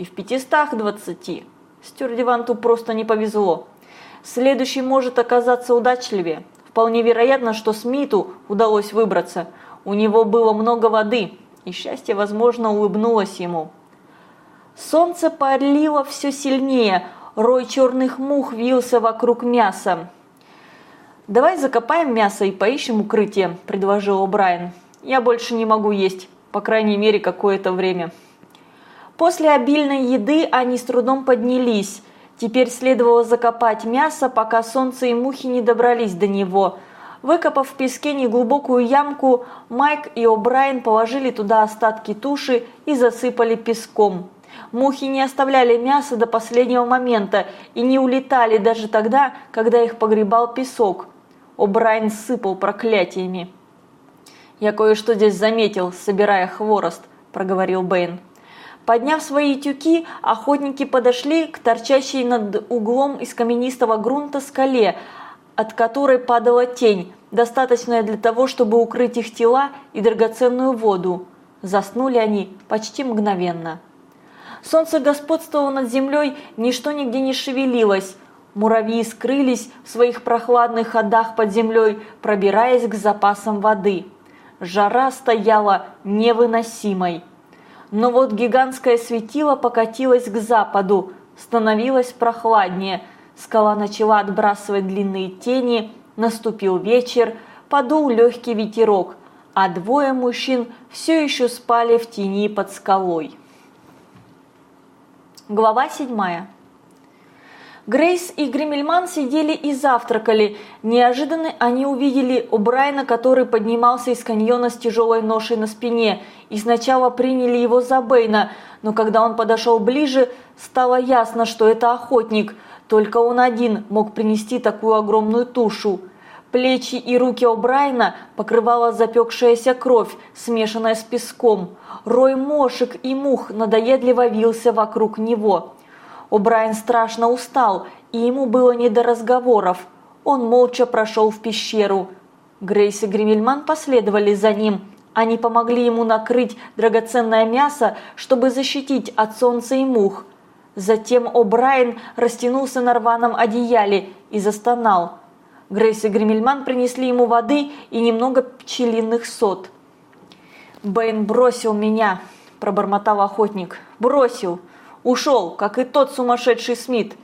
и в 520. Стюардеванту просто не повезло. Следующий может оказаться удачливее. Вполне вероятно, что Смиту удалось выбраться. У него было много воды, и счастье, возможно, улыбнулось ему. Солнце палило все сильнее, рой черных мух вился вокруг мяса. «Давай закопаем мясо и поищем укрытие», – предложил Брайан. «Я больше не могу есть, по крайней мере, какое-то время». После обильной еды они с трудом поднялись. Теперь следовало закопать мясо, пока солнце и мухи не добрались до него. Выкопав в песке неглубокую ямку, Майк и О'Брайен положили туда остатки туши и засыпали песком. Мухи не оставляли мясо до последнего момента и не улетали даже тогда, когда их погребал песок. О'Брайен сыпал проклятиями. «Я кое-что здесь заметил, собирая хворост», – проговорил Бэйн. Подняв свои тюки, охотники подошли к торчащей над углом из каменистого грунта скале, от которой падала тень, достаточная для того, чтобы укрыть их тела и драгоценную воду. Заснули они почти мгновенно. Солнце господствовало над землей, ничто нигде не шевелилось. Муравьи скрылись в своих прохладных ходах под землей, пробираясь к запасам воды. Жара стояла невыносимой. Но вот гигантское светило покатилось к западу, становилось прохладнее. Скала начала отбрасывать длинные тени, наступил вечер, подул легкий ветерок, а двое мужчин все еще спали в тени под скалой. Глава седьмая. Грейс и Гримельман сидели и завтракали. Неожиданно они увидели О'Брайена, который поднимался из каньона с тяжелой ношей на спине, и сначала приняли его за Бэйна, но когда он подошел ближе, стало ясно, что это охотник. Только он один мог принести такую огромную тушу. Плечи и руки О'Брайена покрывала запекшаяся кровь, смешанная с песком. Рой мошек и мух надоедливо вился вокруг него. О'Брайен страшно устал, и ему было не до разговоров. Он молча прошел в пещеру. Грейс и Гримельман последовали за ним. Они помогли ему накрыть драгоценное мясо, чтобы защитить от солнца и мух. Затем О'Брайен растянулся на рваном одеяле и застонал. Грейс и Гримельман принесли ему воды и немного пчелиных сот. «Бэйн бросил меня», – пробормотал охотник. «Бросил. Ушел, как и тот сумасшедший Смит.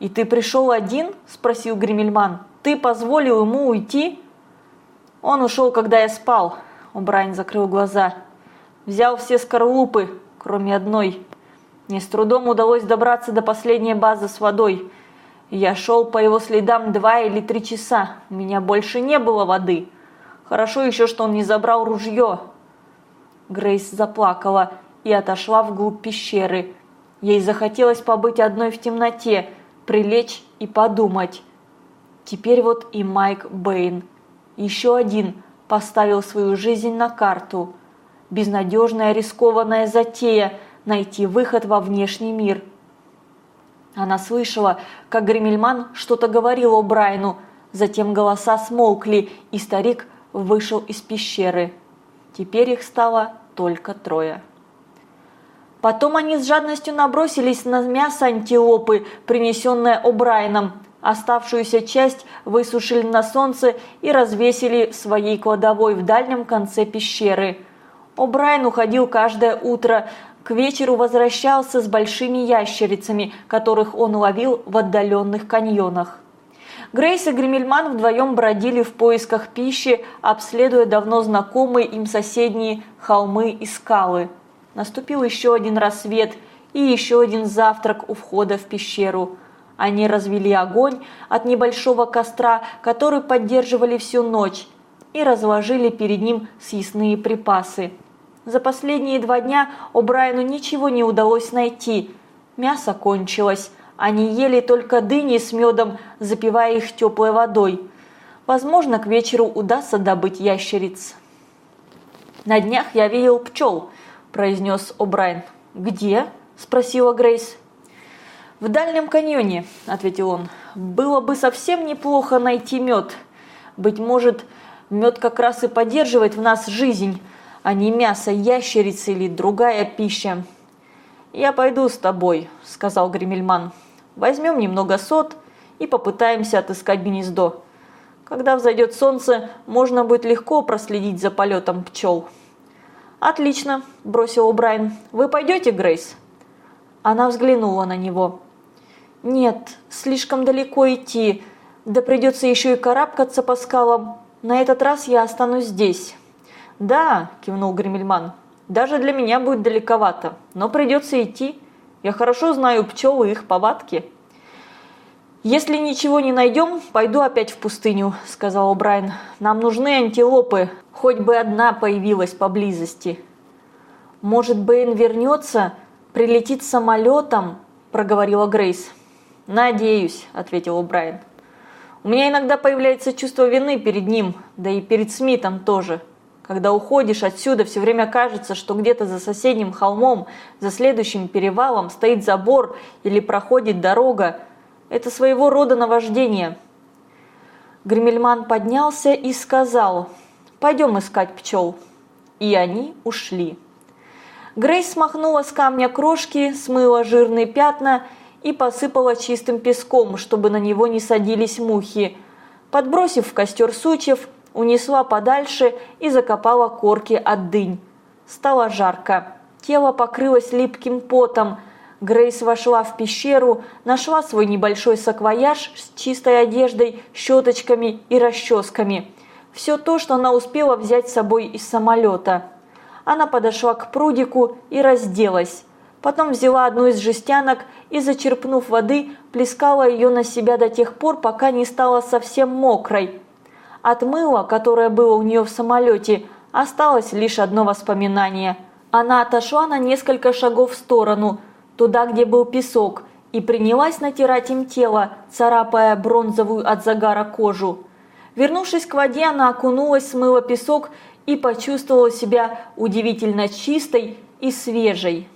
«И ты пришел один?» – спросил Гримельман. «Ты позволил ему уйти?» «Он ушел, когда я спал», – Брайан закрыл глаза. «Взял все скорлупы, кроме одной. Мне с трудом удалось добраться до последней базы с водой. Я шел по его следам два или три часа. У меня больше не было воды. Хорошо еще, что он не забрал ружье». Грейс заплакала и отошла вглубь пещеры, Ей захотелось побыть одной в темноте, прилечь и подумать. Теперь вот и Майк Бэйн. Еще один поставил свою жизнь на карту. Безнадежная рискованная затея найти выход во внешний мир. Она слышала, как Гремельман что-то говорил о Брайну, затем голоса смолкли, и старик вышел из пещеры. Теперь их стало только трое. Потом они с жадностью набросились на мясо антилопы, принесенное О'Брайеном. Оставшуюся часть высушили на солнце и развесили в своей кладовой в дальнем конце пещеры. О'Брайен уходил каждое утро, к вечеру возвращался с большими ящерицами, которых он ловил в отдаленных каньонах. Грейс и Гремельман вдвоем бродили в поисках пищи, обследуя давно знакомые им соседние холмы и скалы. Наступил еще один рассвет и еще один завтрак у входа в пещеру. Они развели огонь от небольшого костра, который поддерживали всю ночь, и разложили перед ним съестные припасы. За последние два дня О'Брайену ничего не удалось найти. Мясо кончилось. Они ели только дыни с медом, запивая их теплой водой. Возможно, к вечеру удастся добыть ящериц. На днях я видел пчел –– произнес О'Брайен. «Где?» – спросила Грейс. «В дальнем каньоне», – ответил он. «Было бы совсем неплохо найти мед. Быть может, мед как раз и поддерживает в нас жизнь, а не мясо, ящерицы или другая пища. «Я пойду с тобой», – сказал Гремельман. «Возьмем немного сот и попытаемся отыскать гнездо. Когда взойдет солнце, можно будет легко проследить за полетом пчел». «Отлично», – бросил Брайан. «Вы пойдете, Грейс?» Она взглянула на него. «Нет, слишком далеко идти, да придется еще и карабкаться по скалам. На этот раз я останусь здесь». «Да», – кивнул Гремельман, – «даже для меня будет далековато, но придется идти. Я хорошо знаю пчел и их повадки». «Если ничего не найдем, пойду опять в пустыню», – сказал Брайан. «Нам нужны антилопы, хоть бы одна появилась поблизости». «Может, Бэйн вернется, прилетит самолетом?» – проговорила Грейс. «Надеюсь», – ответил Брайан. «У меня иногда появляется чувство вины перед ним, да и перед Смитом тоже». Когда уходишь отсюда, все время кажется, что где-то за соседним холмом, за следующим перевалом стоит забор или проходит дорога. Это своего рода наваждение. Гремельман поднялся и сказал, «Пойдем искать пчел». И они ушли. Грейс смахнула с камня крошки, смыла жирные пятна и посыпала чистым песком, чтобы на него не садились мухи. Подбросив в костер сучьев, унесла подальше и закопала корки от дынь. Стало жарко. Тело покрылось липким потом. Грейс вошла в пещеру, нашла свой небольшой саквояж с чистой одеждой, щеточками и расческами. Все то, что она успела взять с собой из самолета. Она подошла к прудику и разделась. Потом взяла одну из жестянок и, зачерпнув воды, плескала ее на себя до тех пор, пока не стала совсем мокрой. От мыла, которое было у нее в самолете, осталось лишь одно воспоминание. Она отошла на несколько шагов в сторону, туда, где был песок, и принялась натирать им тело, царапая бронзовую от загара кожу. Вернувшись к воде, она окунулась, смыла песок и почувствовала себя удивительно чистой и свежей.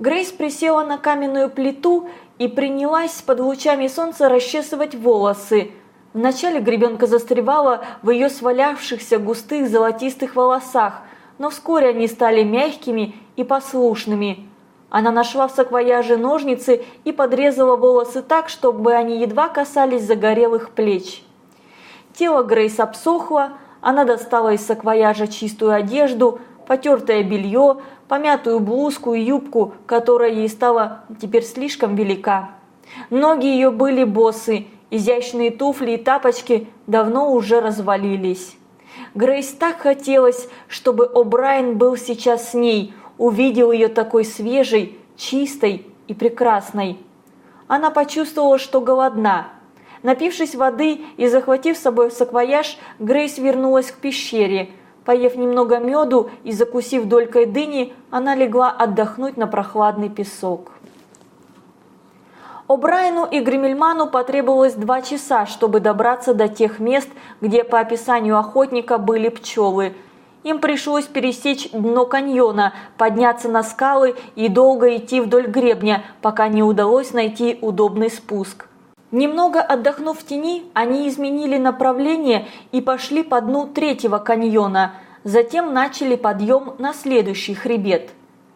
Грейс присела на каменную плиту и принялась под лучами солнца расчесывать волосы, Вначале гребенка застревала в ее свалявшихся густых золотистых волосах, но вскоре они стали мягкими и послушными. Она нашла в саквояже ножницы и подрезала волосы так, чтобы они едва касались загорелых плеч. Тело Грейс обсохло, она достала из саквояжа чистую одежду, потертое белье, помятую блузку и юбку, которая ей стала теперь слишком велика. Ноги ее были босы, Изящные туфли и тапочки давно уже развалились. Грейс так хотелось, чтобы О'Брайен был сейчас с ней, увидел ее такой свежей, чистой и прекрасной. Она почувствовала, что голодна. Напившись воды и захватив с собой саквояж, Грейс вернулась к пещере. Поев немного меду и закусив долькой дыни, она легла отдохнуть на прохладный песок. О'Брайену и Гремельману потребовалось два часа, чтобы добраться до тех мест, где по описанию охотника были пчелы. Им пришлось пересечь дно каньона, подняться на скалы и долго идти вдоль гребня, пока не удалось найти удобный спуск. Немного отдохнув в тени, они изменили направление и пошли по дну третьего каньона, затем начали подъем на следующий хребет.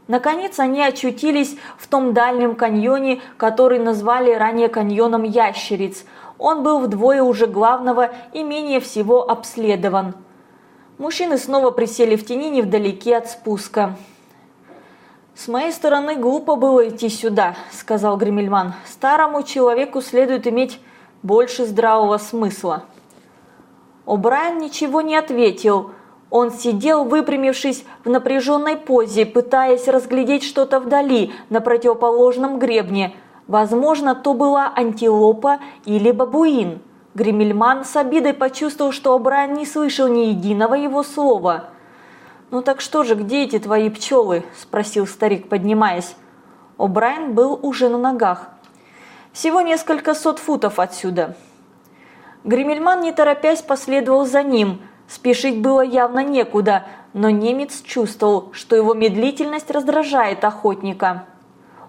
Наконец они очутились в том дальнем каньоне, который назвали ранее каньоном Ящериц. Он был вдвое уже главного и менее всего обследован. Мужчины снова присели в тени невдалеке от спуска. «С моей стороны глупо было идти сюда», – сказал Гремельман. «Старому человеку следует иметь больше здравого смысла». О'Брайен ничего не ответил – он сидел, выпрямившись в напряженной позе, пытаясь разглядеть что-то вдали, на противоположном гребне. Возможно, то была антилопа или бабуин. Гремельман с обидой почувствовал, что Брайан не слышал ни единого его слова. «Ну так что же, где эти твои пчелы?» – спросил старик, поднимаясь. О'Брайен был уже на ногах. «Всего несколько сот футов отсюда». Гремельман, не торопясь, последовал за ним – Спешить было явно некуда, но немец чувствовал, что его медлительность раздражает охотника.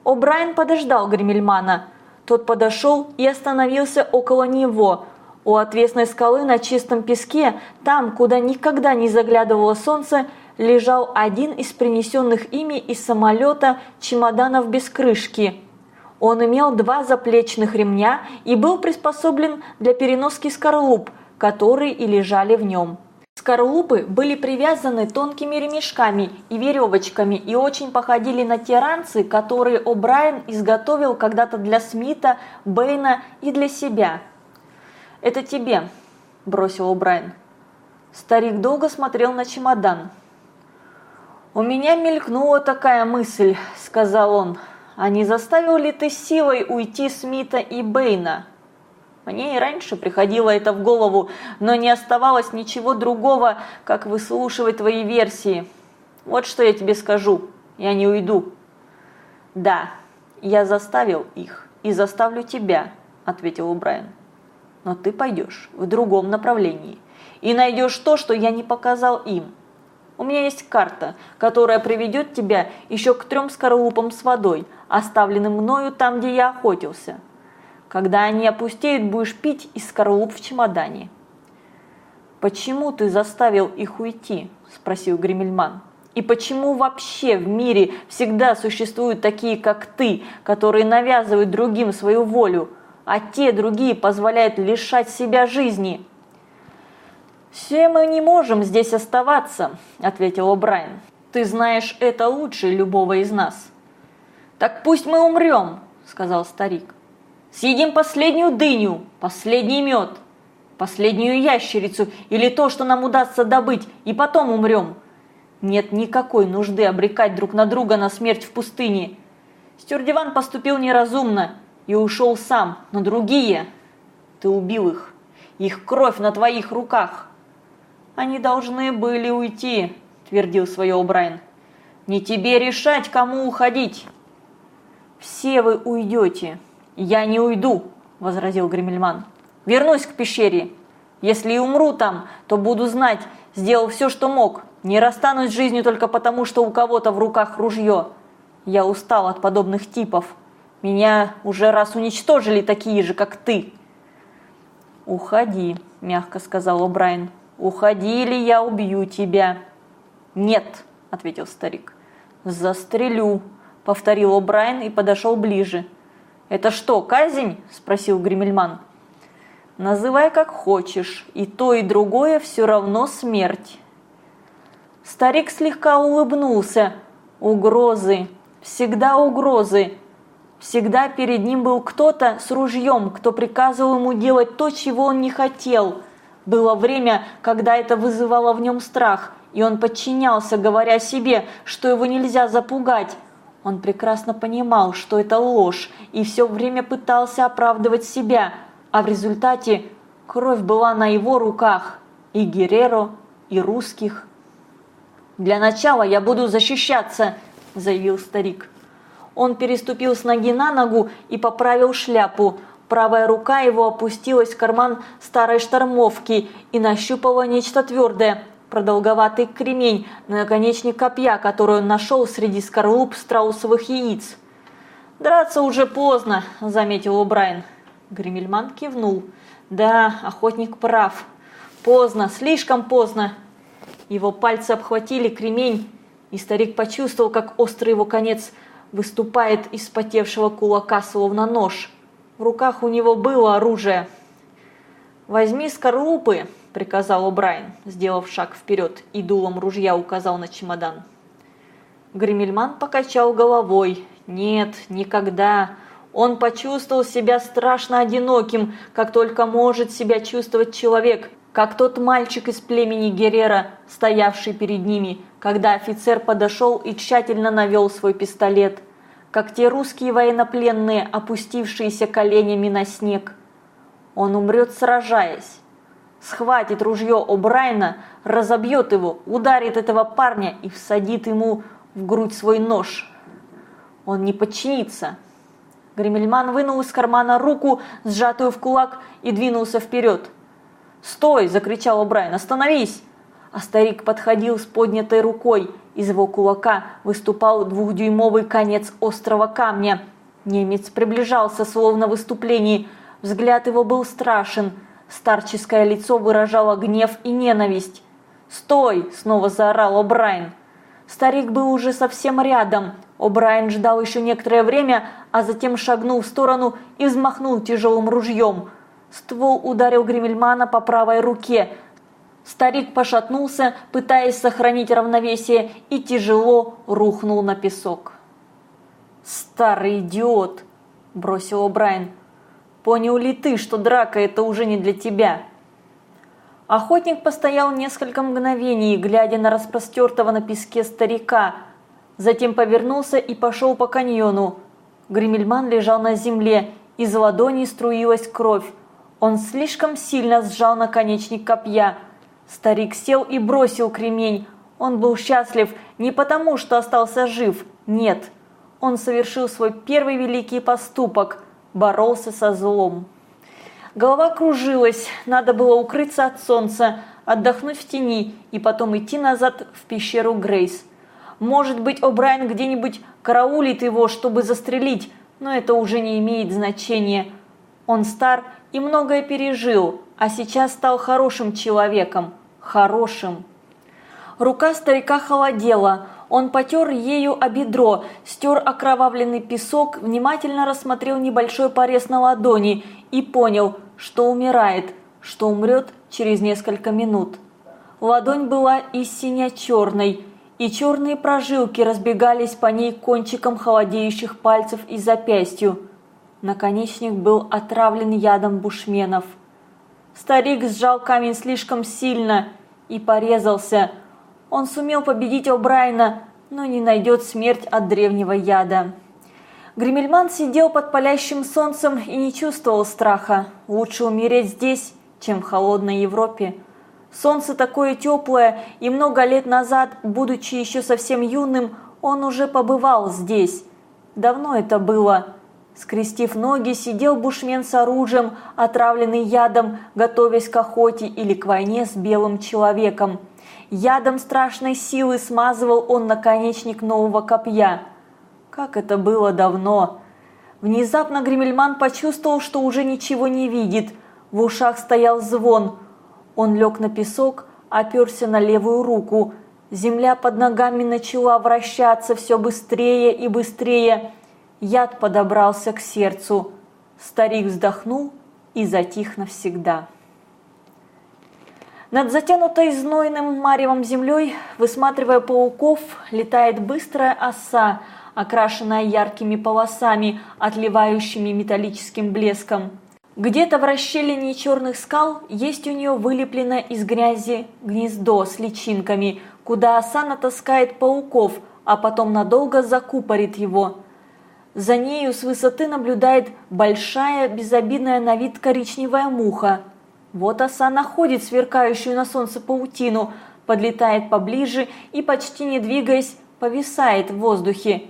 О'Брайен подождал Гремельмана. Тот подошел и остановился около него. У отвесной скалы на чистом песке, там, куда никогда не заглядывало солнце, лежал один из принесенных ими из самолета чемоданов без крышки. Он имел два заплечных ремня и был приспособлен для переноски скорлуп, которые и лежали в нем. Скорлупы были привязаны тонкими ремешками и веревочками и очень походили на те ранцы, которые О'Брайен изготовил когда-то для Смита, Бэйна и для себя. «Это тебе», – бросил О'Брайен. Старик долго смотрел на чемодан. «У меня мелькнула такая мысль», – сказал он. «А не заставил ли ты силой уйти Смита и Бэйна?» Мне и раньше приходило это в голову, но не оставалось ничего другого, как выслушивать твои версии. Вот что я тебе скажу. Я не уйду. Да, я заставил их и заставлю тебя, ответил Брайан. Но ты пойдешь в другом направлении и найдешь то, что я не показал им. У меня есть карта, которая приведет тебя еще к трем скорлупам с водой, оставленным мною там, где я охотился. Когда они опустеют, будешь пить из скорлуп в чемодане. «Почему ты заставил их уйти?» – спросил Гремельман. «И почему вообще в мире всегда существуют такие, как ты, которые навязывают другим свою волю, а те другие позволяют лишать себя жизни?» «Все мы не можем здесь оставаться», – ответил О'Брайен. «Ты знаешь это лучше любого из нас». «Так пусть мы умрем», – сказал старик. Съедим последнюю дыню, последний мед, последнюю ящерицу или то, что нам удастся добыть, и потом умрем. Нет никакой нужды обрекать друг на друга на смерть в пустыне. Стюрдиван поступил неразумно и ушел сам, но другие... Ты убил их. Их кровь на твоих руках. Они должны были уйти, твердил свое Брайан. Не тебе решать, кому уходить. Все вы уйдете, «Я не уйду», – возразил Гремельман. «Вернусь к пещере. Если и умру там, то буду знать, сделал все, что мог. Не расстанусь с жизнью только потому, что у кого-то в руках ружье. Я устал от подобных типов. Меня уже раз уничтожили такие же, как ты». «Уходи», – мягко сказал О'Брайен. «Уходи, или я убью тебя». «Нет», – ответил старик. «Застрелю», – повторил О'Брайен и подошел ближе. «Это что, казнь?» – спросил Гримельман. «Называй как хочешь, и то, и другое все равно смерть». Старик слегка улыбнулся. Угрозы, всегда угрозы. Всегда перед ним был кто-то с ружьем, кто приказывал ему делать то, чего он не хотел. Было время, когда это вызывало в нем страх, и он подчинялся, говоря себе, что его нельзя запугать, он прекрасно понимал, что это ложь, и все время пытался оправдывать себя, а в результате кровь была на его руках, и Герреро, и русских. «Для начала я буду защищаться», – заявил старик. Он переступил с ноги на ногу и поправил шляпу. Правая рука его опустилась в карман старой штормовки и нащупала нечто твердое – продолговатый кремень, наконечник копья, который он нашел среди скорлуп страусовых яиц. «Драться уже поздно», – заметил О'Брайен. Гремельман кивнул. «Да, охотник прав. Поздно, слишком поздно». Его пальцы обхватили кремень, и старик почувствовал, как острый его конец выступает из потевшего кулака, словно нож. В руках у него было оружие. «Возьми скорлупы», приказал О'Брайен, сделав шаг вперед и дулом ружья указал на чемодан. Гремельман покачал головой. Нет, никогда. Он почувствовал себя страшно одиноким, как только может себя чувствовать человек, как тот мальчик из племени Герера, стоявший перед ними, когда офицер подошел и тщательно навел свой пистолет, как те русские военнопленные, опустившиеся коленями на снег. Он умрет сражаясь схватит ружье О'Брайна, разобьет его, ударит этого парня и всадит ему в грудь свой нож. Он не подчинится. Гремельман вынул из кармана руку, сжатую в кулак, и двинулся вперед. «Стой!» – закричал О'Брайен. «Остановись!» А старик подходил с поднятой рукой. Из его кулака выступал двухдюймовый конец острого камня. Немец приближался, словно в выступлении. Взгляд его был страшен – Старческое лицо выражало гнев и ненависть. «Стой!» – снова заорал О'Брайен. Старик был уже совсем рядом. О'Брайен ждал еще некоторое время, а затем шагнул в сторону и взмахнул тяжелым ружьем. Ствол ударил Гремельмана по правой руке. Старик пошатнулся, пытаясь сохранить равновесие, и тяжело рухнул на песок. «Старый идиот!» – бросил О'Брайен. «Понял ли ты, что драка – это уже не для тебя?» Охотник постоял несколько мгновений, глядя на распростертого на песке старика. Затем повернулся и пошел по каньону. Гремельман лежал на земле, из ладони струилась кровь. Он слишком сильно сжал наконечник копья. Старик сел и бросил кремень. Он был счастлив не потому, что остался жив, нет. Он совершил свой первый великий поступок, боролся со злом. Голова кружилась, надо было укрыться от солнца, отдохнуть в тени и потом идти назад в пещеру Грейс. Может быть, О'Брайен где-нибудь караулит его, чтобы застрелить, но это уже не имеет значения. Он стар и многое пережил, а сейчас стал хорошим человеком. Хорошим. Рука старика холодела. Он потер ею о бедро, стер окровавленный песок, внимательно рассмотрел небольшой порез на ладони и понял, что умирает, что умрет через несколько минут. Ладонь была из синя-черной, и черные прожилки разбегались по ней кончиком холодеющих пальцев и запястью. Наконечник был отравлен ядом бушменов. Старик сжал камень слишком сильно и порезался. Он сумел победить О'Брайна, но не найдет смерть от древнего яда. Гримельман сидел под палящим солнцем и не чувствовал страха. Лучше умереть здесь, чем в холодной Европе. Солнце такое теплое, и много лет назад, будучи еще совсем юным, он уже побывал здесь. Давно это было. Скрестив ноги, сидел бушмен с оружием, отравленный ядом, готовясь к охоте или к войне с белым человеком. Ядом страшной силы смазывал он наконечник нового копья – как это было давно! Внезапно Гримельман почувствовал, что уже ничего не видит. В ушах стоял звон. Он лег на песок, оперся на левую руку. Земля под ногами начала вращаться все быстрее и быстрее. Яд подобрался к сердцу. Старик вздохнул и затих навсегда. Над затянутой знойным маревом землей, высматривая пауков, летает быстрая оса – окрашенная яркими полосами, отливающими металлическим блеском. Где-то в расщелине черных скал есть у нее вылепленное из грязи гнездо с личинками, куда оса натаскает пауков, а потом надолго закупорит его. За нею с высоты наблюдает большая, безобидная на вид коричневая муха. Вот оса находит сверкающую на солнце паутину, подлетает поближе и, почти не двигаясь, повисает в воздухе.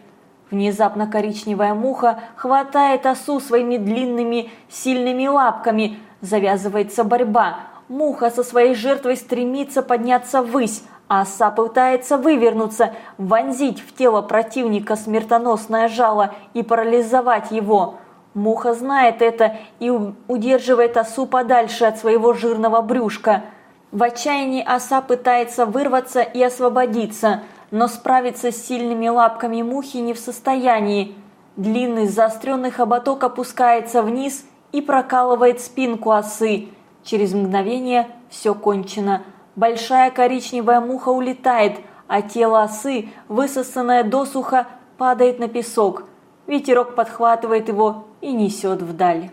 Внезапно коричневая муха хватает осу своими длинными сильными лапками. Завязывается борьба. Муха со своей жертвой стремится подняться ввысь, а оса пытается вывернуться, вонзить в тело противника смертоносное жало и парализовать его. Муха знает это и удерживает осу подальше от своего жирного брюшка. В отчаянии оса пытается вырваться и освободиться – но справиться с сильными лапками мухи не в состоянии. Длинный заостренный хоботок опускается вниз и прокалывает спинку осы. Через мгновение все кончено. Большая коричневая муха улетает, а тело осы, высосанное досуха, падает на песок. Ветерок подхватывает его и несет вдаль.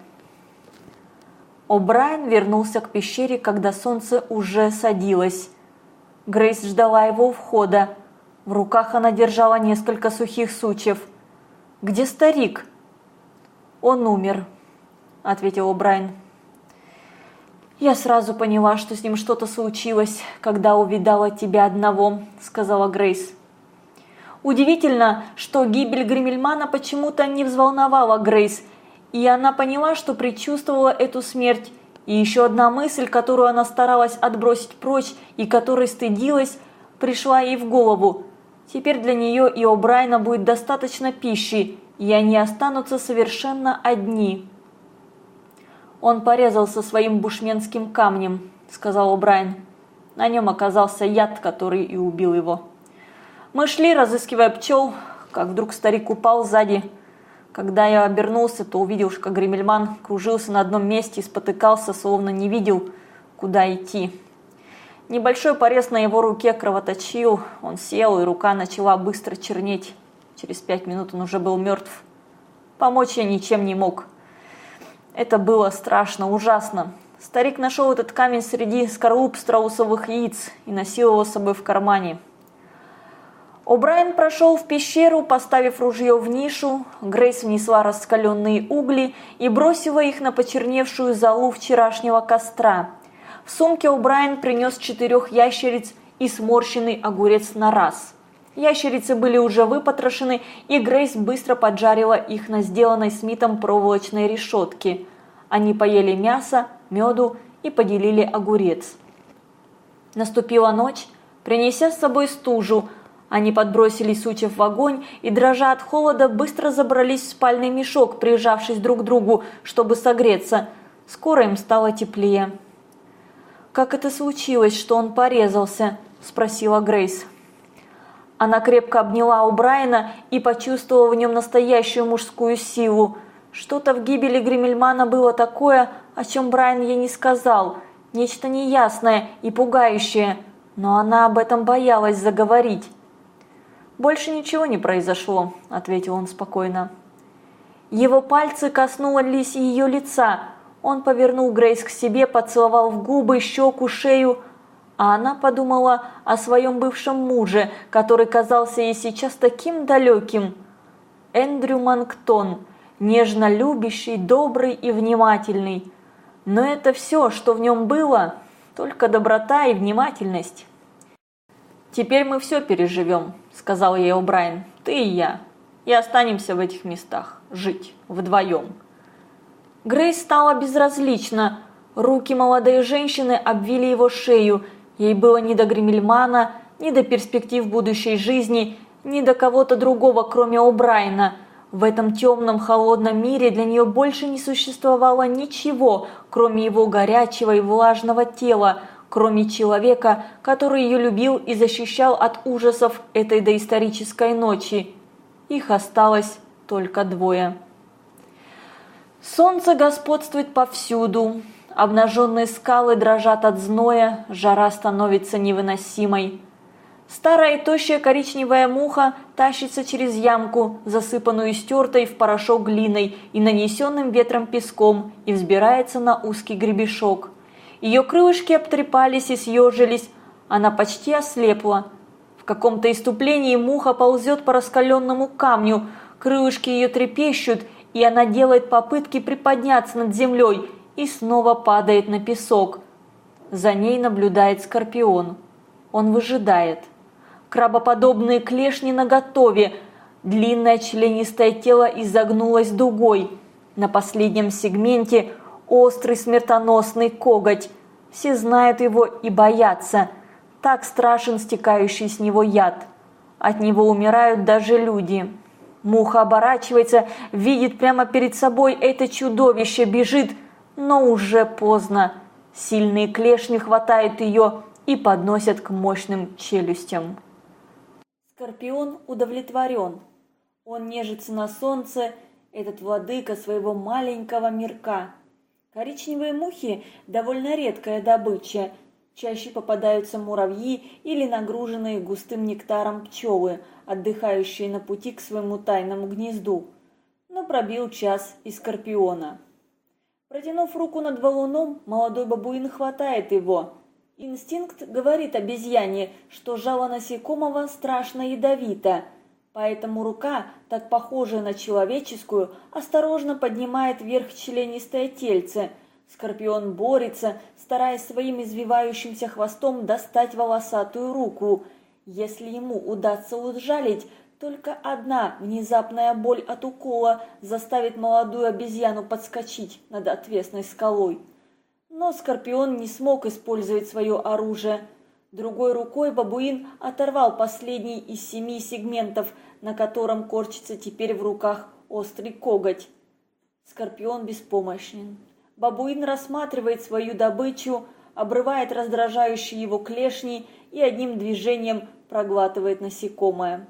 О'Брайен вернулся к пещере, когда солнце уже садилось. Грейс ждала его у входа. В руках она держала несколько сухих сучьев. «Где старик?» «Он умер», – ответил Брайан. «Я сразу поняла, что с ним что-то случилось, когда увидала тебя одного», – сказала Грейс. Удивительно, что гибель Гримельмана почему-то не взволновала Грейс, и она поняла, что предчувствовала эту смерть. И еще одна мысль, которую она старалась отбросить прочь и которой стыдилась, пришла ей в голову. Теперь для нее и О'Брайна будет достаточно пищи, и они останутся совершенно одни. Он порезался своим бушменским камнем, сказал О'Брайен. На нем оказался яд, который и убил его. Мы шли, разыскивая пчел, как вдруг старик упал сзади. Когда я обернулся, то увидел, что Гремельман кружился на одном месте и спотыкался, словно не видел, куда идти. Небольшой порез на его руке кровоточил, он сел, и рука начала быстро чернеть. Через пять минут он уже был мертв. Помочь я ничем не мог. Это было страшно, ужасно. Старик нашел этот камень среди скорлуп страусовых яиц и носил его с собой в кармане. О'Брайен прошел в пещеру, поставив ружье в нишу. Грейс внесла раскаленные угли и бросила их на почерневшую залу вчерашнего костра. В сумке О'Брайен принес четырех ящериц и сморщенный огурец на раз. Ящерицы были уже выпотрошены, и Грейс быстро поджарила их на сделанной Смитом проволочной решетке. Они поели мясо, меду и поделили огурец. Наступила ночь, принеся с собой стужу, они подбросили сучьев в огонь и, дрожа от холода, быстро забрались в спальный мешок, прижавшись друг к другу, чтобы согреться. Скоро им стало теплее. «Как это случилось, что он порезался?» – спросила Грейс. Она крепко обняла у Брайана и почувствовала в нем настоящую мужскую силу. Что-то в гибели Гримельмана было такое, о чем Брайан ей не сказал, нечто неясное и пугающее, но она об этом боялась заговорить. «Больше ничего не произошло», – ответил он спокойно. Его пальцы коснулись ее лица. Он повернул Грейс к себе, поцеловал в губы, щеку, шею, а она подумала о своем бывшем муже, который казался ей сейчас таким далеким. Эндрю Манктон, нежно любящий, добрый и внимательный. Но это все, что в нем было, только доброта и внимательность. «Теперь мы все переживем», – сказал ей О'Брайен, – «ты и я, и останемся в этих местах, жить, вдвоем». Грейс стала безразлична. Руки молодой женщины обвили его шею. Ей было ни до Гремельмана, ни до перспектив будущей жизни, ни до кого-то другого, кроме О'Брайена. В этом темном холодном мире для нее больше не существовало ничего, кроме его горячего и влажного тела – кроме человека, который ее любил и защищал от ужасов этой доисторической ночи. Их осталось только двое. Солнце господствует повсюду, обнаженные скалы дрожат от зноя, жара становится невыносимой. Старая и тощая коричневая муха тащится через ямку, засыпанную стертой в порошок глиной и нанесенным ветром песком, и взбирается на узкий гребешок – ее крылышки обтрепались и съежились, она почти ослепла. В каком-то иступлении муха ползет по раскаленному камню, крылышки ее трепещут, и она делает попытки приподняться над землей и снова падает на песок. За ней наблюдает скорпион. Он выжидает. Крабоподобные клешни наготове, длинное членистое тело изогнулось дугой. На последнем сегменте острый смертоносный коготь. Все знают его и боятся. Так страшен стекающий с него яд. От него умирают даже люди. Муха оборачивается, видит прямо перед собой это чудовище, бежит, но уже поздно. Сильные клешни хватают ее и подносят к мощным челюстям. Скорпион удовлетворен. Он нежится на солнце, этот владыка своего маленького мирка. Коричневые мухи – довольно редкая добыча. Чаще попадаются муравьи или нагруженные густым нектаром пчелы, отдыхающие на пути к своему тайному гнезду. Но пробил час и скорпиона. Протянув руку над валуном, молодой бабуин хватает его. Инстинкт говорит обезьяне, что жало насекомого страшно ядовито – Поэтому рука, так похожая на человеческую, осторожно поднимает вверх членистое тельце. Скорпион борется, стараясь своим извивающимся хвостом достать волосатую руку. Если ему удастся ужалить, только одна внезапная боль от укола заставит молодую обезьяну подскочить над отвесной скалой. Но Скорпион не смог использовать свое оружие – Другой рукой бабуин оторвал последний из семи сегментов, на котором корчится теперь в руках острый коготь. Скорпион беспомощен. Бабуин рассматривает свою добычу, обрывает раздражающие его клешни и одним движением проглатывает насекомое.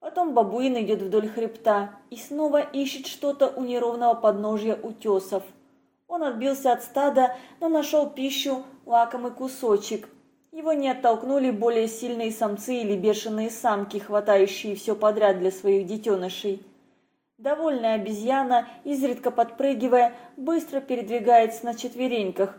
Потом бабуин идет вдоль хребта и снова ищет что-то у неровного подножья утесов. Он отбился от стада, но нашел пищу, лакомый кусочек. Его не оттолкнули более сильные самцы или бешеные самки, хватающие все подряд для своих детенышей. Довольная обезьяна, изредка подпрыгивая, быстро передвигается на четвереньках.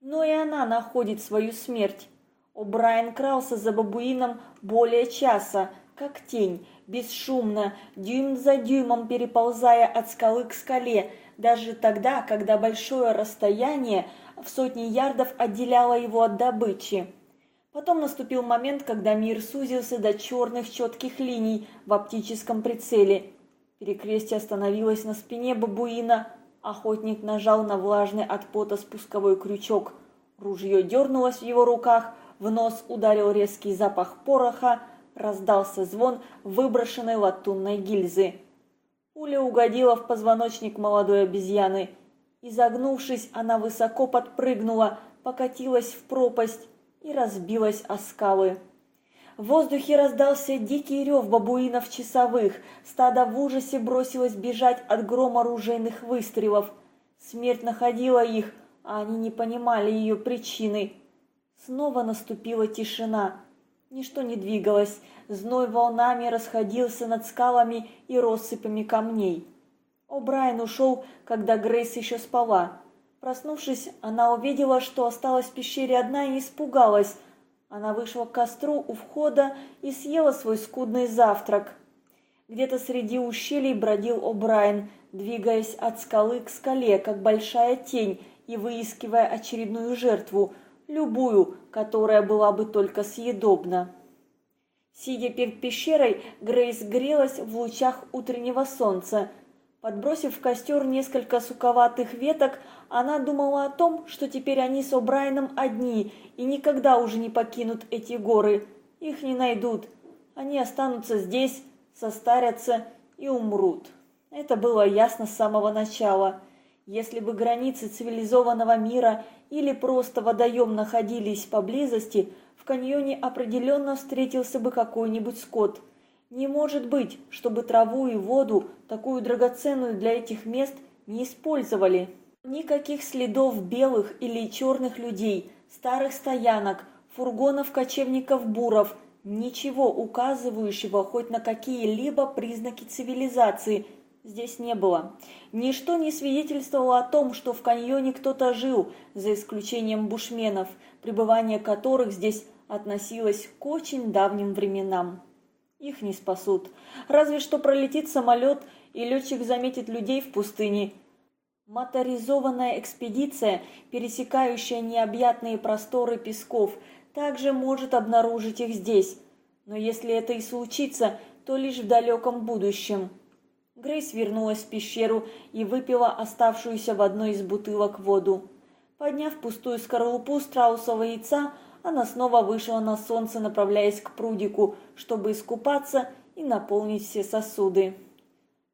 Но и она находит свою смерть. О'Брайен крался за бабуином более часа, как тень, бесшумно, дюйм за дюймом переползая от скалы к скале, даже тогда, когда большое расстояние в сотни ярдов отделяло его от добычи. Потом наступил момент, когда мир сузился до черных четких линий в оптическом прицеле. Перекрестие остановилось на спине бабуина. Охотник нажал на влажный от пота спусковой крючок. Ружье дернулось в его руках, в нос ударил резкий запах пороха, раздался звон выброшенной латунной гильзы. Пуля угодила в позвоночник молодой обезьяны. Изогнувшись, она высоко подпрыгнула, покатилась в пропасть и разбилась о скалы. В воздухе раздался дикий рев бабуинов часовых. Стадо в ужасе бросилось бежать от грома оружейных выстрелов. Смерть находила их, а они не понимали ее причины. Снова наступила тишина. Ничто не двигалось, зной волнами расходился над скалами и россыпами камней. О'Брайен ушел, когда Грейс еще спала. Проснувшись, она увидела, что осталась в пещере одна и испугалась. Она вышла к костру у входа и съела свой скудный завтрак. Где-то среди ущелий бродил О'Брайен, двигаясь от скалы к скале, как большая тень, и выискивая очередную жертву – любую, которая была бы только съедобна. Сидя перед пещерой, Грейс грелась в лучах утреннего солнца. Подбросив в костер несколько суковатых веток, она думала о том, что теперь они с О'Брайеном одни и никогда уже не покинут эти горы. Их не найдут. Они останутся здесь, состарятся и умрут. Это было ясно с самого начала. Если бы границы цивилизованного мира или просто водоем находились поблизости, в каньоне определенно встретился бы какой-нибудь скот. Не может быть, чтобы траву и воду, такую драгоценную для этих мест, не использовали. Никаких следов белых или черных людей, старых стоянок, фургонов кочевников-буров, ничего указывающего хоть на какие-либо признаки цивилизации – здесь не было. Ничто не свидетельствовало о том, что в каньоне кто-то жил, за исключением бушменов, пребывание которых здесь относилось к очень давним временам. Их не спасут. Разве что пролетит самолет, и летчик заметит людей в пустыне. Моторизованная экспедиция, пересекающая необъятные просторы песков, также может обнаружить их здесь. Но если это и случится, то лишь в далеком будущем. Грейс вернулась в пещеру и выпила оставшуюся в одной из бутылок воду. Подняв пустую скорлупу страусового яйца, она снова вышла на солнце, направляясь к прудику, чтобы искупаться и наполнить все сосуды.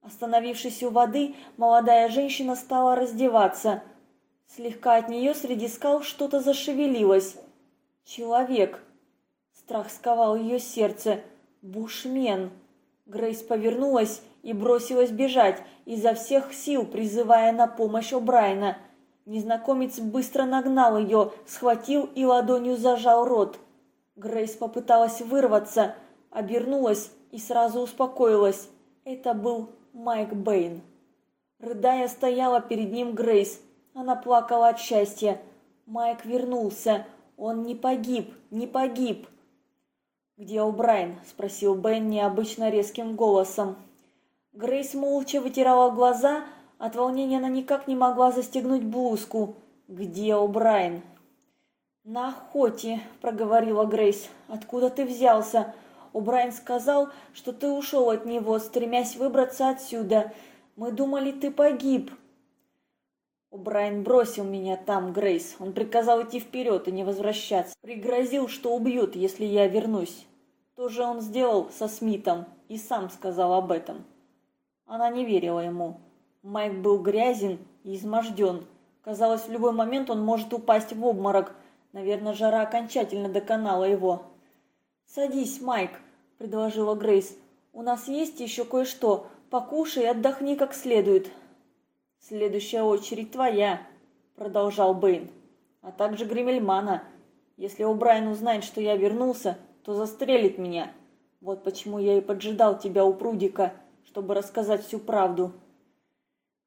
Остановившись у воды, молодая женщина стала раздеваться. Слегка от нее среди скал что-то зашевелилось. Человек. Страх сковал ее сердце. Бушмен. Грейс повернулась и бросилась бежать, изо всех сил призывая на помощь О'Брайена. Незнакомец быстро нагнал ее, схватил и ладонью зажал рот. Грейс попыталась вырваться, обернулась и сразу успокоилась. Это был Майк Бэйн. Рыдая стояла перед ним Грейс. Она плакала от счастья. Майк вернулся. Он не погиб, не погиб. «Где О'Брайен?» – спросил Бен необычно резким голосом. Грейс молча вытирала глаза, от волнения она никак не могла застегнуть блузку. «Где О'Брайен?» «На охоте», – проговорила Грейс. «Откуда ты взялся?» О'Брайен сказал, что ты ушел от него, стремясь выбраться отсюда. Мы думали, ты погиб. О'Брайен бросил меня там, Грейс. Он приказал идти вперед и не возвращаться. Пригрозил, что убьет, если я вернусь. То же он сделал со Смитом и сам сказал об этом. Она не верила ему. Майк был грязен и изможден. Казалось, в любой момент он может упасть в обморок. Наверное, жара окончательно доконала его. «Садись, Майк», – предложила Грейс. «У нас есть еще кое-что. Покушай и отдохни как следует». «Следующая очередь твоя», – продолжал Бэйн. «А также Гримельмана. Если О'Брайен узнает, что я вернулся, то застрелит меня. Вот почему я и поджидал тебя у прудика, чтобы рассказать всю правду».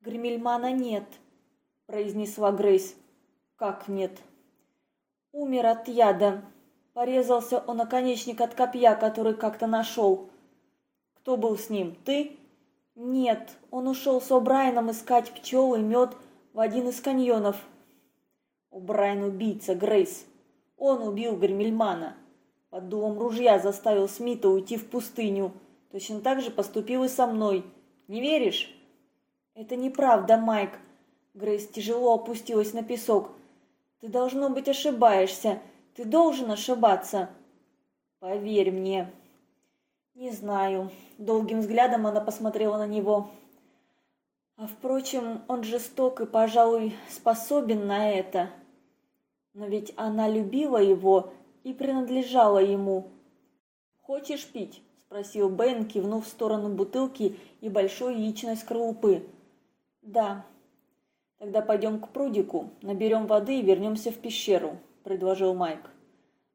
«Гримельмана нет», – произнесла Грейс. «Как нет?» «Умер от яда. Порезался он наконечник от копья, который как-то нашел». «Кто был с ним? Ты?» «Нет, он ушел с О'Брайеном искать пчел и мед в один из каньонов». «О'Брайен убийца, Грейс. Он убил Гремельмана. Под дулом ружья заставил Смита уйти в пустыню. Точно так же поступил и со мной. Не веришь?» «Это неправда, Майк!» Грейс тяжело опустилась на песок. «Ты, должно быть, ошибаешься. Ты должен ошибаться!» «Поверь мне!» «Не знаю». Долгим взглядом она посмотрела на него. «А впрочем, он жесток и, пожалуй, способен на это. Но ведь она любила его и принадлежала ему». «Хочешь пить?» – спросил Бен, кивнув в сторону бутылки и большой яичной скорлупы. «Да». «Тогда пойдем к прудику, наберем воды и вернемся в пещеру», – предложил Майк.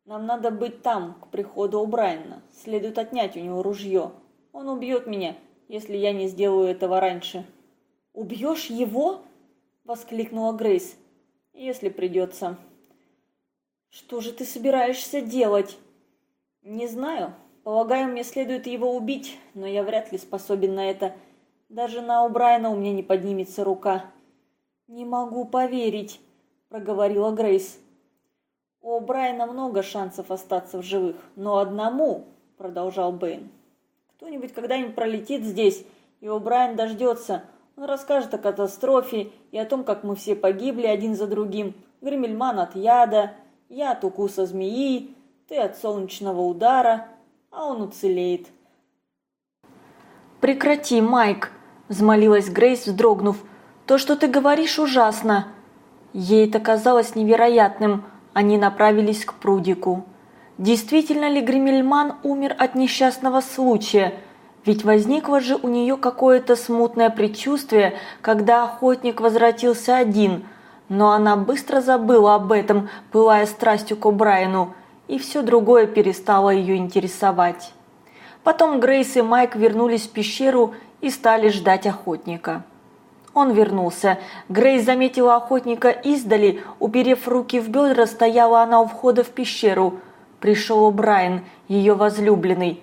«Нам надо быть там, к приходу у Брайана. Следует отнять у него ружье. Он убьет меня, если я не сделаю этого раньше». «Убьешь его?» – воскликнула Грейс. «Если придется». «Что же ты собираешься делать?» «Не знаю. Полагаю, мне следует его убить, но я вряд ли способен на это». Даже на Убрайна у меня не поднимется рука. «Не могу поверить», – проговорила Грейс. «У Брайана много шансов остаться в живых, но одному», – продолжал Бэйн. «Кто-нибудь когда-нибудь пролетит здесь, и О'Брайен дождется. Он расскажет о катастрофе и о том, как мы все погибли один за другим. Гремельман от яда, я от укуса змеи, ты от солнечного удара, а он уцелеет». «Прекрати, Майк!» взмолилась Грейс, вздрогнув. «То, что ты говоришь, ужасно!» Ей это казалось невероятным. Они направились к прудику. Действительно ли Гримельман умер от несчастного случая? Ведь возникло же у нее какое-то смутное предчувствие, когда охотник возвратился один. Но она быстро забыла об этом, пылая страстью к О'Брайену, и все другое перестало ее интересовать. Потом Грейс и Майк вернулись в пещеру и стали ждать охотника. Он вернулся. Грейс заметила охотника издали, уперев руки в бедра, стояла она у входа в пещеру. Пришел Брайан, ее возлюбленный.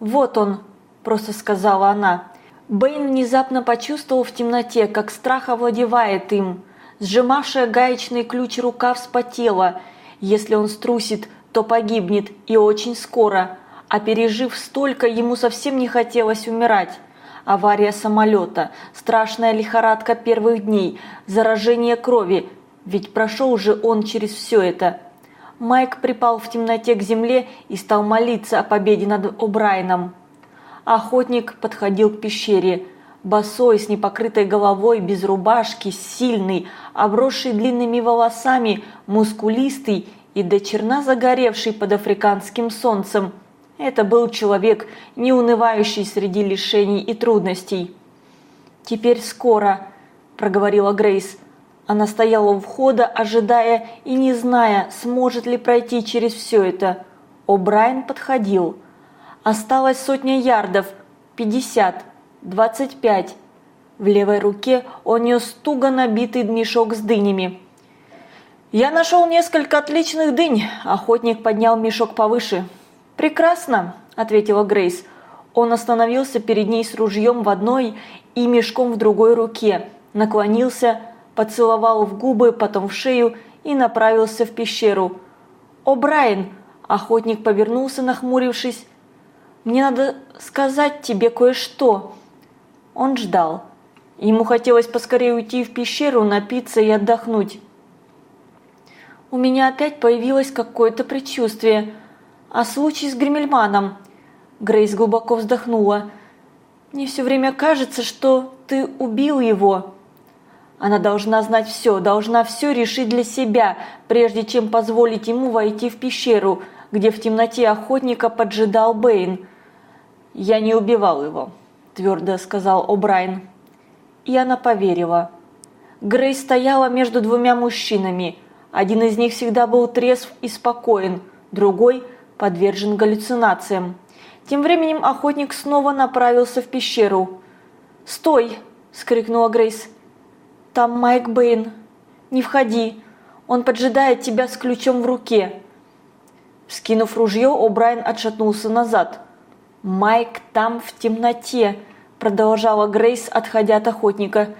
«Вот он», – просто сказала она. Бэйн внезапно почувствовал в темноте, как страх овладевает им. Сжимавшая гаечный ключ рука вспотела. Если он струсит, то погибнет, и очень скоро. А пережив столько, ему совсем не хотелось умирать авария самолета, страшная лихорадка первых дней, заражение крови, ведь прошел же он через все это. Майк припал в темноте к земле и стал молиться о победе над О'Брайеном. Охотник подходил к пещере, босой, с непокрытой головой, без рубашки, сильный, обросший длинными волосами, мускулистый и до черна загоревший под африканским солнцем – это был человек, не унывающий среди лишений и трудностей. «Теперь скоро», – проговорила Грейс. Она стояла у входа, ожидая и не зная, сможет ли пройти через все это. О'Брайен подходил. Осталось сотня ярдов, пятьдесят, двадцать пять. В левой руке он нес туго набитый мешок с дынями. «Я нашел несколько отличных дынь», – охотник поднял мешок повыше. «Прекрасно», – ответила Грейс. Он остановился перед ней с ружьем в одной и мешком в другой руке, наклонился, поцеловал в губы, потом в шею и направился в пещеру. «О, Брайан!» – охотник повернулся, нахмурившись. «Мне надо сказать тебе кое-что». Он ждал. Ему хотелось поскорее уйти в пещеру, напиться и отдохнуть. «У меня опять появилось какое-то предчувствие», а случай с Гримельманом?» Грейс глубоко вздохнула. «Мне все время кажется, что ты убил его». Она должна знать все, должна все решить для себя, прежде чем позволить ему войти в пещеру, где в темноте охотника поджидал Бэйн. «Я не убивал его», – твердо сказал О'Брайен. И она поверила. Грей стояла между двумя мужчинами. Один из них всегда был трезв и спокоен, другой подвержен галлюцинациям. Тем временем охотник снова направился в пещеру. «Стой!» – скрикнула Грейс. «Там Майк Бэйн. Не входи. Он поджидает тебя с ключом в руке». Скинув ружье, О'Брайен отшатнулся назад. «Майк там в темноте», – продолжала Грейс, отходя от охотника.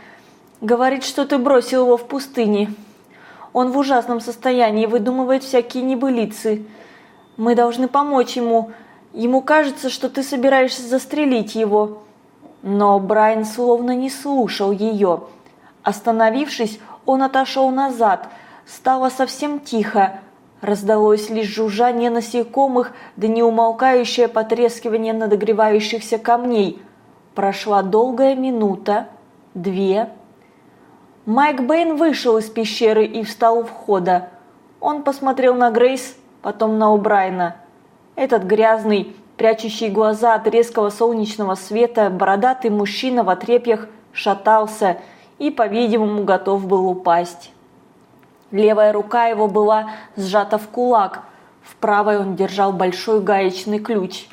«Говорит, что ты бросил его в пустыне. Он в ужасном состоянии, выдумывает всякие небылицы. Мы должны помочь ему. Ему кажется, что ты собираешься застрелить его». Но Брайан словно не слушал ее. Остановившись, он отошел назад. Стало совсем тихо. Раздалось лишь жужжание насекомых да неумолкающее потрескивание надогревающихся камней. Прошла долгая минута, две. Майк Бэйн вышел из пещеры и встал у входа. Он посмотрел на Грейс, потом на Убрайна. Этот грязный, прячущий глаза от резкого солнечного света, бородатый мужчина в отрепьях шатался и, по-видимому, готов был упасть. Левая рука его была сжата в кулак, в правой он держал большой гаечный ключ.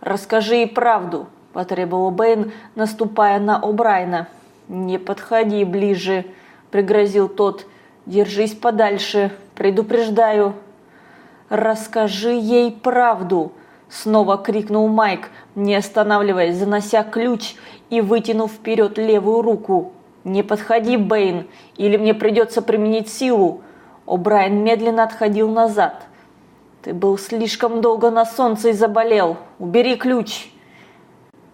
«Расскажи и правду», – потребовал Бэйн, наступая на О'Брайна. «Не подходи ближе», – пригрозил тот. «Держись подальше, предупреждаю». «Расскажи ей правду», Снова крикнул Майк, не останавливаясь, занося ключ и вытянув вперед левую руку. «Не подходи, Бэйн, или мне придется применить силу!» О'Брайен медленно отходил назад. «Ты был слишком долго на солнце и заболел. Убери ключ!»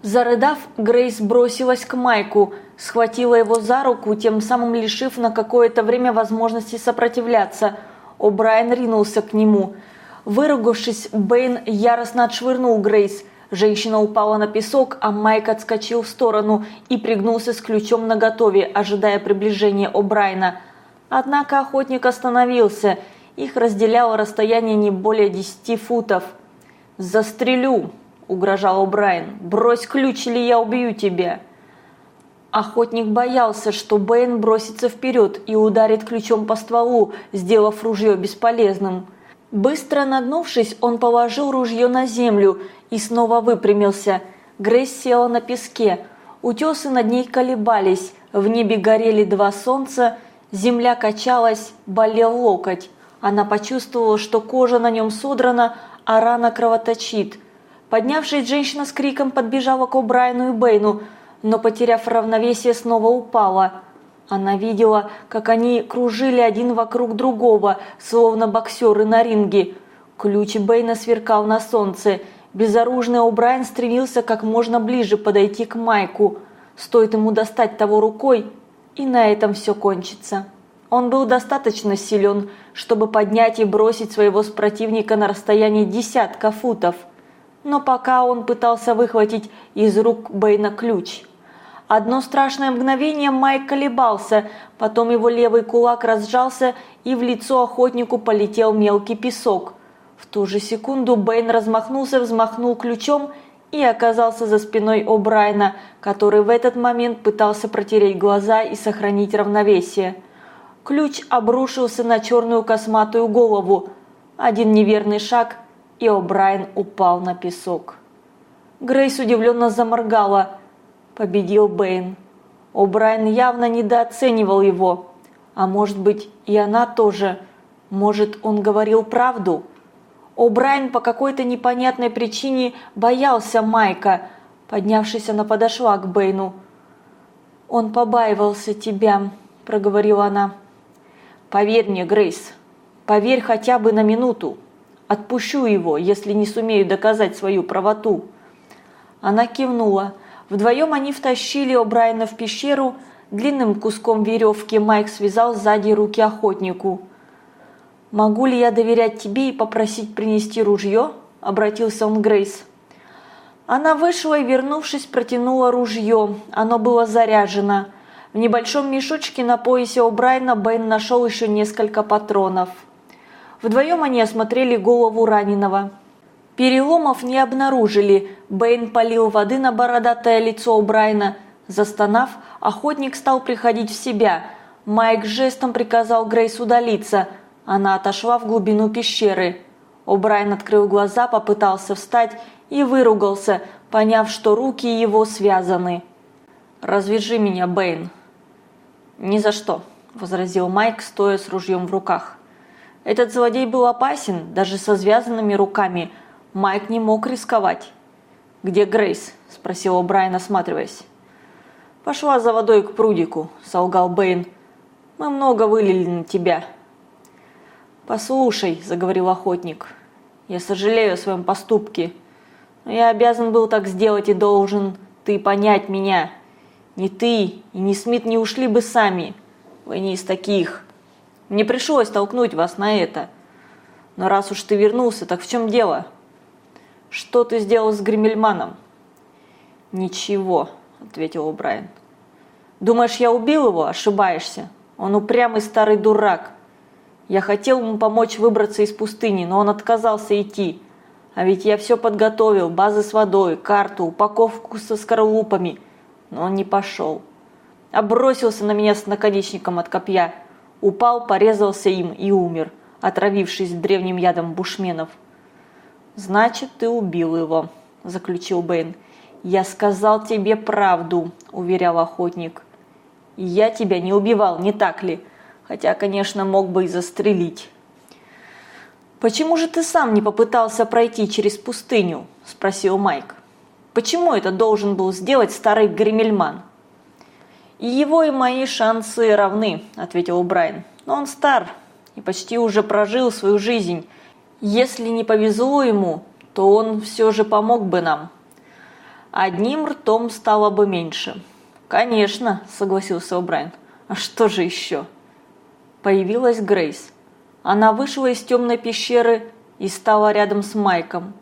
Зарыдав, Грейс бросилась к Майку, схватила его за руку, тем самым лишив на какое-то время возможности сопротивляться. О'Брайен ринулся к нему – Выругавшись, Бэйн яростно отшвырнул Грейс. Женщина упала на песок, а Майк отскочил в сторону и пригнулся с ключом наготове, ожидая приближения О'Брайна. Однако охотник остановился. Их разделяло расстояние не более десяти футов. «Застрелю!» – угрожал О'Брайен. «Брось ключ, или я убью тебя!» Охотник боялся, что Бэйн бросится вперед и ударит ключом по стволу, сделав ружье бесполезным. Быстро нагнувшись, он положил ружье на землю и снова выпрямился. Грейс села на песке. Утесы над ней колебались, в небе горели два солнца, земля качалась, болел локоть. Она почувствовала, что кожа на нем содрана, а рана кровоточит. Поднявшись, женщина с криком подбежала к О'Брайену и Бэйну, но, потеряв равновесие, снова упала – она видела, как они кружили один вокруг другого, словно боксеры на ринге. Ключ Бэйна сверкал на солнце. Безоружный О'Брайен стремился как можно ближе подойти к Майку. Стоит ему достать того рукой, и на этом все кончится. Он был достаточно силен, чтобы поднять и бросить своего противника на расстоянии десятка футов. Но пока он пытался выхватить из рук Бэйна ключ – Одно страшное мгновение Майк колебался, потом его левый кулак разжался, и в лицо охотнику полетел мелкий песок. В ту же секунду Бэйн размахнулся, взмахнул ключом и оказался за спиной О'Брайна, который в этот момент пытался протереть глаза и сохранить равновесие. Ключ обрушился на черную косматую голову. Один неверный шаг, и О'Брайен упал на песок. Грейс удивленно заморгала – победил Бэйн. О'Брайен явно недооценивал его. А может быть, и она тоже. Может, он говорил правду? О'Брайен по какой-то непонятной причине боялся Майка. Поднявшись, она подошла к Бэйну. «Он побаивался тебя», – проговорила она. «Поверь мне, Грейс, поверь хотя бы на минуту. Отпущу его, если не сумею доказать свою правоту». Она кивнула – Вдвоем они втащили О'Брайена в пещеру, длинным куском веревки Майк связал сзади руки охотнику. «Могу ли я доверять тебе и попросить принести ружье?» – обратился он к Грейс. Она вышла и, вернувшись, протянула ружье. Оно было заряжено. В небольшом мешочке на поясе у Бен нашел еще несколько патронов. Вдвоем они осмотрели голову раненого. Переломов не обнаружили. Бэйн полил воды на бородатое лицо Брайна. Застонав, охотник стал приходить в себя. Майк жестом приказал Грейс удалиться. Она отошла в глубину пещеры. О'Брайен открыл глаза, попытался встать и выругался, поняв, что руки его связаны. «Развяжи меня, Бэйн». «Ни за что», – возразил Майк, стоя с ружьем в руках. Этот злодей был опасен, даже со связанными руками. Майк не мог рисковать. «Где Грейс?» – спросил Брайан, осматриваясь. «Пошла за водой к прудику», – солгал Бэйн. «Мы много вылили на тебя». «Послушай», – заговорил охотник, – «я сожалею о своем поступке, но я обязан был так сделать и должен ты понять меня. Ни ты и ни Смит не ушли бы сами. Вы не из таких. Мне пришлось толкнуть вас на это. Но раз уж ты вернулся, так в чем дело? Что ты сделал с Гримельманом? Ничего, ответил Брайан. Думаешь, я убил его? Ошибаешься. Он упрямый старый дурак. Я хотел ему помочь выбраться из пустыни, но он отказался идти. А ведь я все подготовил, базы с водой, карту, упаковку со скорлупами – но он не пошел. А бросился на меня с наконечником от копья. Упал, порезался им и умер, отравившись древним ядом бушменов. «Значит, ты убил его», – заключил Бэйн. «Я сказал тебе правду», – уверял охотник. «Я тебя не убивал, не так ли? Хотя, конечно, мог бы и застрелить». «Почему же ты сам не попытался пройти через пустыню?» – спросил Майк. Почему это должен был сделать старый Гремельман? «И его, и мои шансы равны», – ответил Брайан. «Но он стар и почти уже прожил свою жизнь. Если не повезло ему, то он все же помог бы нам. Одним ртом стало бы меньше». «Конечно», – согласился Брайан. «А что же еще?» Появилась Грейс. Она вышла из темной пещеры и стала рядом с Майком.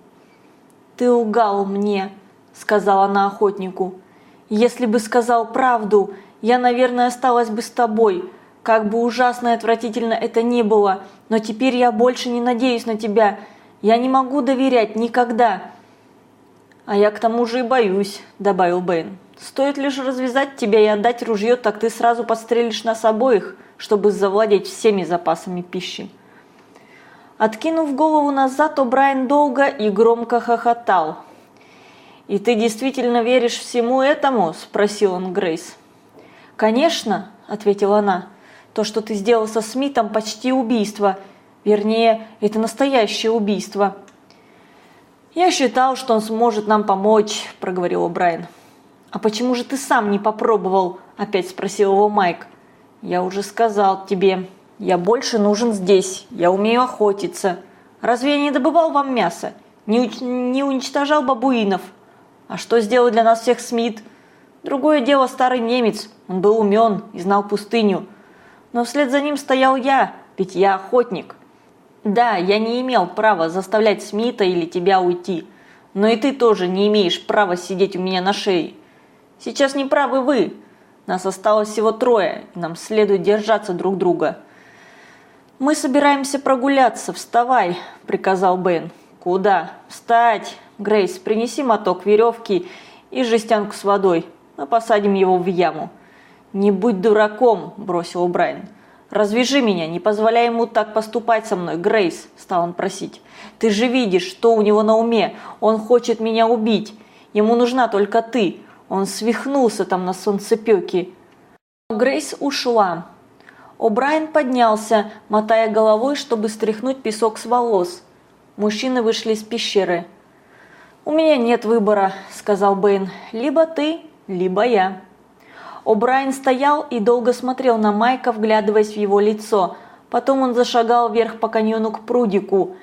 «Ты лгал мне», сказала она охотнику. «Если бы сказал правду, я, наверное, осталась бы с тобой. Как бы ужасно и отвратительно это ни было, но теперь я больше не надеюсь на тебя. Я не могу доверять никогда». «А я к тому же и боюсь», – добавил Бэйн. «Стоит лишь развязать тебя и отдать ружье, так ты сразу подстрелишь нас обоих, чтобы завладеть всеми запасами пищи». Откинув голову назад, О'Брайен долго и громко хохотал. «И ты действительно веришь всему этому?» – спросил он Грейс. «Конечно», – ответила она. «То, что ты сделал со Смитом, почти убийство. Вернее, это настоящее убийство». «Я считал, что он сможет нам помочь», – проговорил Брайан. «А почему же ты сам не попробовал?» – опять спросил его Майк. «Я уже сказал тебе, я больше нужен здесь, я умею охотиться. Разве я не добывал вам мясо? Не, не уничтожал бабуинов?» А что сделал для нас всех Смит? Другое дело старый немец, он был умен и знал пустыню. Но вслед за ним стоял я, ведь я охотник. Да, я не имел права заставлять Смита или тебя уйти, но и ты тоже не имеешь права сидеть у меня на шее. Сейчас не правы вы. Нас осталось всего трое, и нам следует держаться друг друга. «Мы собираемся прогуляться, вставай», – приказал Бен. «Куда? Встать! Грейс, принеси моток веревки и жестянку с водой. Мы посадим его в яму». «Не будь дураком», – бросил Брайан. «Развяжи меня, не позволяй ему так поступать со мной, Грейс», – стал он просить. «Ты же видишь, что у него на уме. Он хочет меня убить. Ему нужна только ты. Он свихнулся там на солнцепеке». Грейс ушла. О'Брайен поднялся, мотая головой, чтобы стряхнуть песок с волос. Мужчины вышли из пещеры. «У меня нет выбора», – сказал Бэйн. «Либо ты, либо я». О'Брайен стоял и долго смотрел на Майка, вглядываясь в его лицо. Потом он зашагал вверх по каньону к прудику.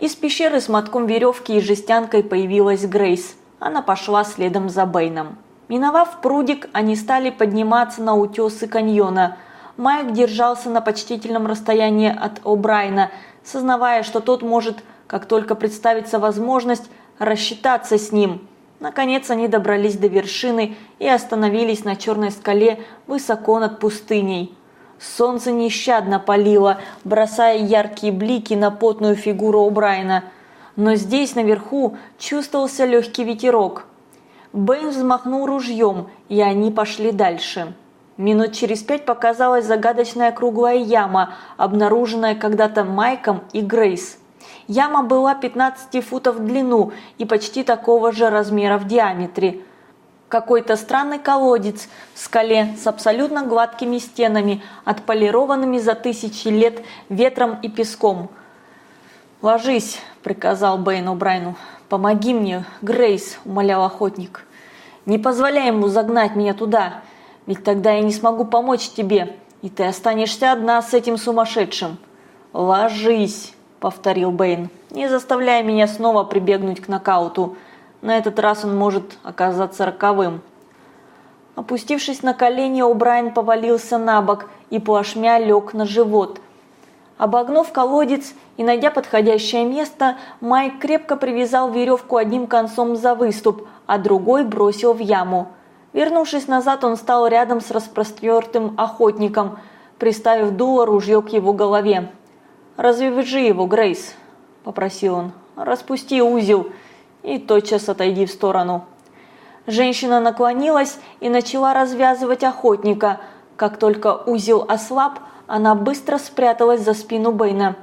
Из пещеры с мотком веревки и жестянкой появилась Грейс. Она пошла следом за Бэйном. Миновав прудик, они стали подниматься на утесы каньона. Майк держался на почтительном расстоянии от О'Брайена, сознавая, что тот может, как только представится возможность, рассчитаться с ним. Наконец они добрались до вершины и остановились на черной скале высоко над пустыней. Солнце нещадно палило, бросая яркие блики на потную фигуру О'Брайена. Но здесь, наверху, чувствовался легкий ветерок. Бэйн взмахнул ружьем, и они пошли дальше. Минут через пять показалась загадочная круглая яма, обнаруженная когда-то Майком и Грейс. Яма была 15 футов в длину и почти такого же размера в диаметре. Какой-то странный колодец в скале с абсолютно гладкими стенами, отполированными за тысячи лет ветром и песком. «Ложись», – приказал Бэйн О'Брайну. «Помоги мне, Грейс», – умолял охотник. «Не позволяй ему загнать меня туда, ведь тогда я не смогу помочь тебе, и ты останешься одна с этим сумасшедшим». «Ложись», – повторил Бэйн. «Не заставляй меня снова прибегнуть к нокауту. На этот раз он может оказаться роковым». Опустившись на колени, О'Брайен повалился на бок и плашмя лег на живот. Обогнув колодец и найдя подходящее место, Майк крепко привязал веревку одним концом за выступ, а другой бросил в яму. Вернувшись назад, он стал рядом с распростертым охотником, приставив дуло ружье к его голове. «Развяжи его, Грейс», – попросил он. «Распусти узел и тотчас отойди в сторону». Женщина наклонилась и начала развязывать охотника. Как только узел ослаб, она быстро спряталась за спину Бэйна.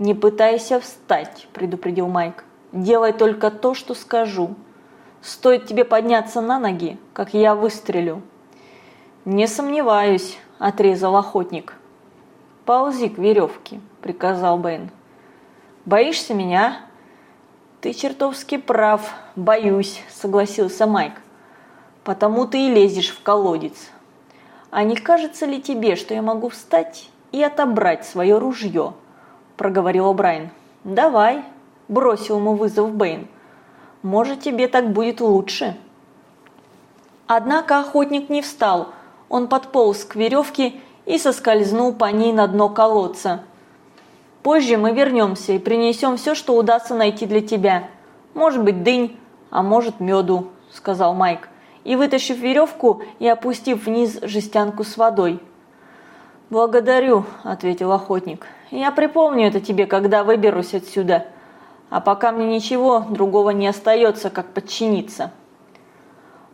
«Не пытайся встать», – предупредил Майк. «Делай только то, что скажу. Стоит тебе подняться на ноги, как я выстрелю». «Не сомневаюсь», – отрезал охотник. «Ползи к веревке», – приказал Бэйн. «Боишься меня?» «Ты чертовски прав, боюсь», – согласился Майк. «Потому ты и лезешь в колодец». «А не кажется ли тебе, что я могу встать и отобрать свое ружье?» – проговорил Брайан. «Давай», – бросил ему вызов Бэйн. «Может, тебе так будет лучше». Однако охотник не встал. Он подполз к веревке и соскользнул по ней на дно колодца. Позже мы вернемся и принесем все, что удастся найти для тебя. Может быть, дынь, а может, меду», – сказал Майк, и вытащив веревку и опустив вниз жестянку с водой. «Благодарю», – ответил охотник. «Я припомню это тебе, когда выберусь отсюда. А пока мне ничего другого не остается, как подчиниться».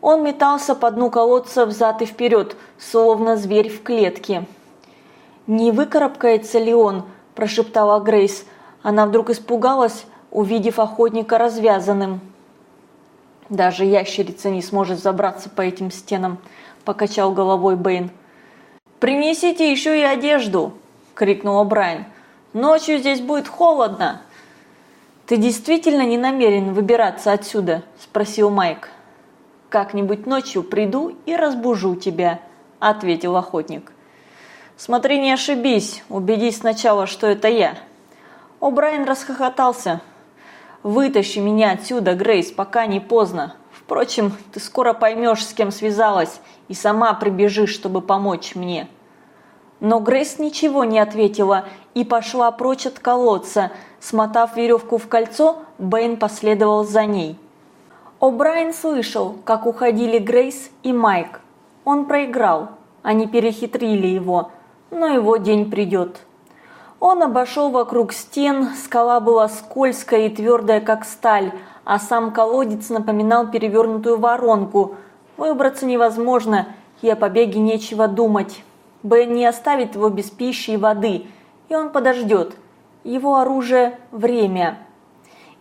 Он метался по дну колодца взад и вперед, словно зверь в клетке. «Не выкарабкается ли он?» – прошептала Грейс. Она вдруг испугалась, увидев охотника развязанным. «Даже ящерица не сможет забраться по этим стенам», – покачал головой Бэйн. «Принесите еще и одежду!» – крикнула Брайан. «Ночью здесь будет холодно!» «Ты действительно не намерен выбираться отсюда?» – спросил Майк. «Как-нибудь ночью приду и разбужу тебя», – ответил охотник. «Смотри, не ошибись, убедись сначала, что это я». О'Брайен расхохотался. «Вытащи меня отсюда, Грейс, пока не поздно. Впрочем, ты скоро поймешь, с кем связалась, и сама прибежишь, чтобы помочь мне». Но Грейс ничего не ответила и пошла прочь от колодца. Смотав веревку в кольцо, Бэйн последовал за ней. О'Брайен слышал, как уходили Грейс и Майк. Он проиграл. Они перехитрили его, но его день придет. Он обошел вокруг стен, скала была скользкая и твердая, как сталь, а сам колодец напоминал перевернутую воронку. Выбраться невозможно, и о побеге нечего думать. Бен не оставит его без пищи и воды, и он подождет. Его оружие – время.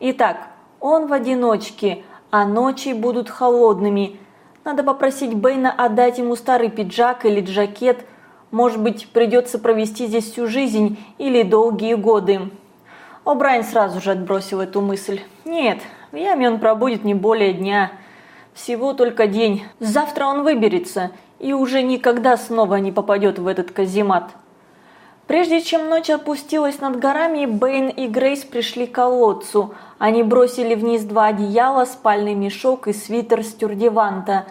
Итак, он в одиночке, а ночи будут холодными. Надо попросить Бэйна отдать ему старый пиджак или жакет. Может быть, придется провести здесь всю жизнь или долгие годы. О'Брайен сразу же отбросил эту мысль. Нет, в яме он пробудет не более дня. Всего только день. Завтра он выберется и уже никогда снова не попадет в этот каземат. Прежде чем ночь опустилась над горами, Бэйн и Грейс пришли к колодцу. Они бросили вниз два одеяла, спальный мешок и свитер стюрдеванта.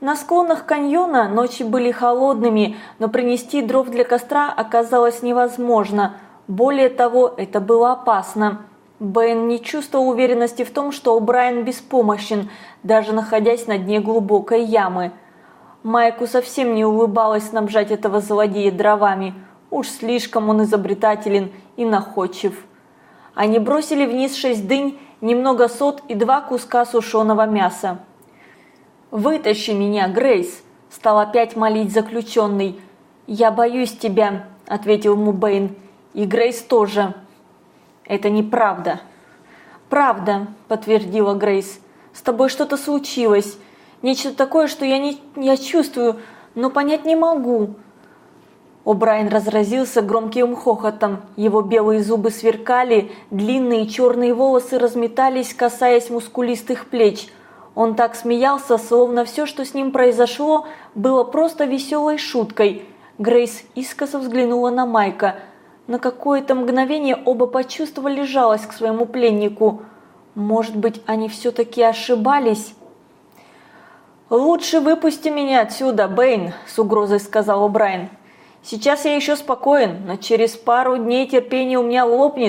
На склонах каньона ночи были холодными, но принести дров для костра оказалось невозможно. Более того, это было опасно. Бен не чувствовал уверенности в том, что Брайан беспомощен, даже находясь на дне глубокой ямы. Майку совсем не улыбалось снабжать этого злодея дровами. Уж слишком он изобретателен и находчив. Они бросили вниз шесть дынь, немного сот и два куска сушеного мяса. «Вытащи меня, Грейс!» – стал опять молить заключенный. «Я боюсь тебя», – ответил ему Бэйн. «И Грейс тоже». «Это неправда». «Правда», – подтвердила Грейс. «С тобой что-то случилось. Нечто такое, что я, не, я чувствую, но понять не могу». О'Брайен разразился громким хохотом. Его белые зубы сверкали, длинные черные волосы разметались, касаясь мускулистых плеч. Он так смеялся, словно все, что с ним произошло, было просто веселой шуткой. Грейс искоса взглянула на Майка. На какое-то мгновение оба почувствовали жалость к своему пленнику. Может быть, они все-таки ошибались? «Лучше выпусти меня отсюда, Бэйн», – с угрозой сказал О'Брайен. Сейчас я еще спокоен, но через пару дней терпение у меня лопнет,